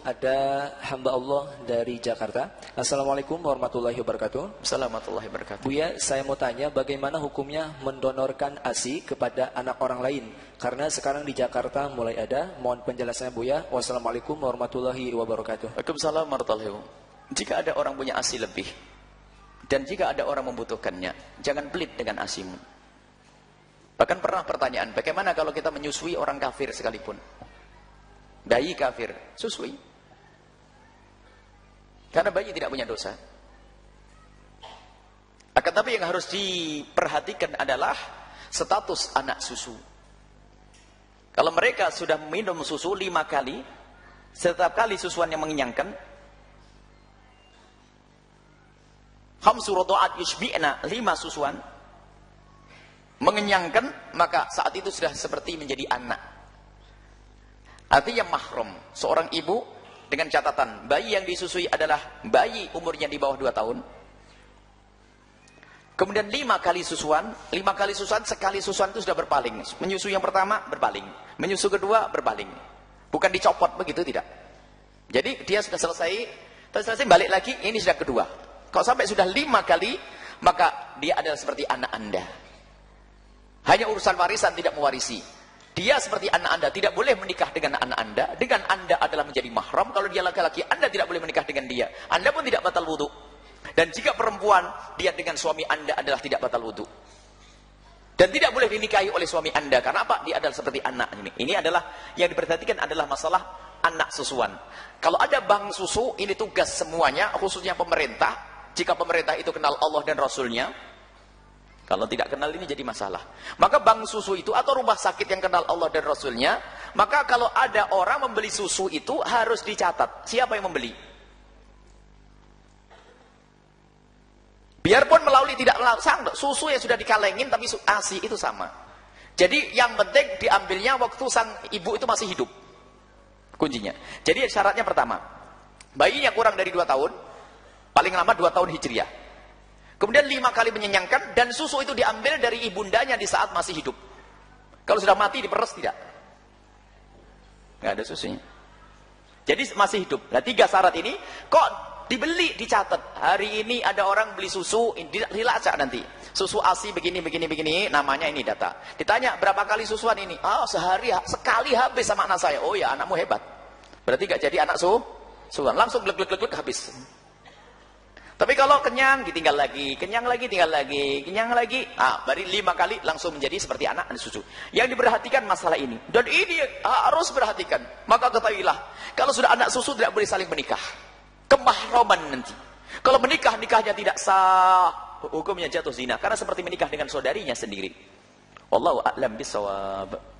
Ada hamba Allah dari Jakarta. Assalamualaikum warahmatullahi wabarakatuh. Assalamualaikum warahmatullahi wabarakatuh. Buya, saya mau tanya bagaimana hukumnya mendonorkan ASI kepada anak orang lain? Karena sekarang di Jakarta mulai ada. Mohon penjelasannya Buya. Wassalamualaikum warahmatullahi wabarakatuh. Waalaikumsalam warahmatullahi wabarakatuh. Jika ada orang punya ASI lebih dan jika ada orang membutuhkannya, jangan pelit dengan ASImu. Bahkan pernah pertanyaan, bagaimana kalau kita menyusui orang kafir sekalipun? Bayi kafir, susui. Karena bayi tidak punya dosa. Akan tapi yang harus diperhatikan adalah status anak susu. Kalau mereka sudah minum susu lima kali, setiap kali susuan yang mengenyangkan, hamsu rodoat yushbi'na, lima susuan, mengenyangkan, maka saat itu sudah seperti menjadi anak. Artinya mahrum. Seorang ibu dengan catatan, bayi yang disusui adalah bayi umurnya di bawah 2 tahun. Kemudian lima kali susuan, lima kali susuan, sekali susuan itu sudah berpaling. Menyusui yang pertama, berpaling. Menyusu kedua, berpaling. Bukan dicopot begitu, tidak. Jadi dia sudah selesai, terus selesai balik lagi, ini sudah kedua. Kalau sampai sudah lima kali, maka dia adalah seperti anak anda. Hanya urusan warisan tidak mewarisi. Dia seperti anak anda, tidak boleh menikah dengan anak anda. Dengan anda adalah menjadi mahram. Kalau dia laki-laki, anda tidak boleh menikah dengan dia. Anda pun tidak batal wudhu. Dan jika perempuan, dia dengan suami anda adalah tidak batal wudhu. Dan tidak boleh dinikahi oleh suami anda. Karena apa? Dia adalah seperti anak ini. Ini adalah, yang diperhatikan adalah masalah anak susuan. Kalau ada bank susu, ini tugas semuanya, khususnya pemerintah. Jika pemerintah itu kenal Allah dan Rasulnya, kalau tidak kenal ini jadi masalah. Maka bank susu itu atau rumah sakit yang kenal Allah dan Rasulnya, maka kalau ada orang membeli susu itu harus dicatat. Siapa yang membeli? Biarpun melalui tidak melalui, susu yang sudah dikalengin tapi ASI itu sama. Jadi yang penting diambilnya waktu sang ibu itu masih hidup. Kuncinya. Jadi syaratnya pertama, bayinya kurang dari 2 tahun, paling lama 2 tahun hijriah. Kemudian lima kali menyenyangkan dan susu itu diambil dari ibundanya di saat masih hidup. Kalau sudah mati diperes tidak? Nggak ada susunya. Jadi masih hidup. Nah tiga syarat ini kok dibeli dicatat. Hari ini ada orang beli susu, dilacak nanti. Susu ASI begini begini begini, namanya ini data. Ditanya berapa kali susuan ini? Oh sehari sekali habis sama anak saya. Oh ya anakmu hebat. Berarti gak jadi anak su susuan. Langsung glek glek glek habis. Tapi kalau kenyang, ditinggal lagi. Kenyang lagi, tinggal lagi. Kenyang lagi. Ah, baru lima kali langsung menjadi seperti anak dan susu. Yang diperhatikan masalah ini. Dan ini harus perhatikan. Maka ketahuilah. Kalau sudah anak susu tidak boleh saling menikah. Kemahroman nanti. Kalau menikah, nikahnya tidak sah. Hukumnya jatuh zina. Karena seperti menikah dengan saudarinya sendiri. Wallahu a'lam bisawab.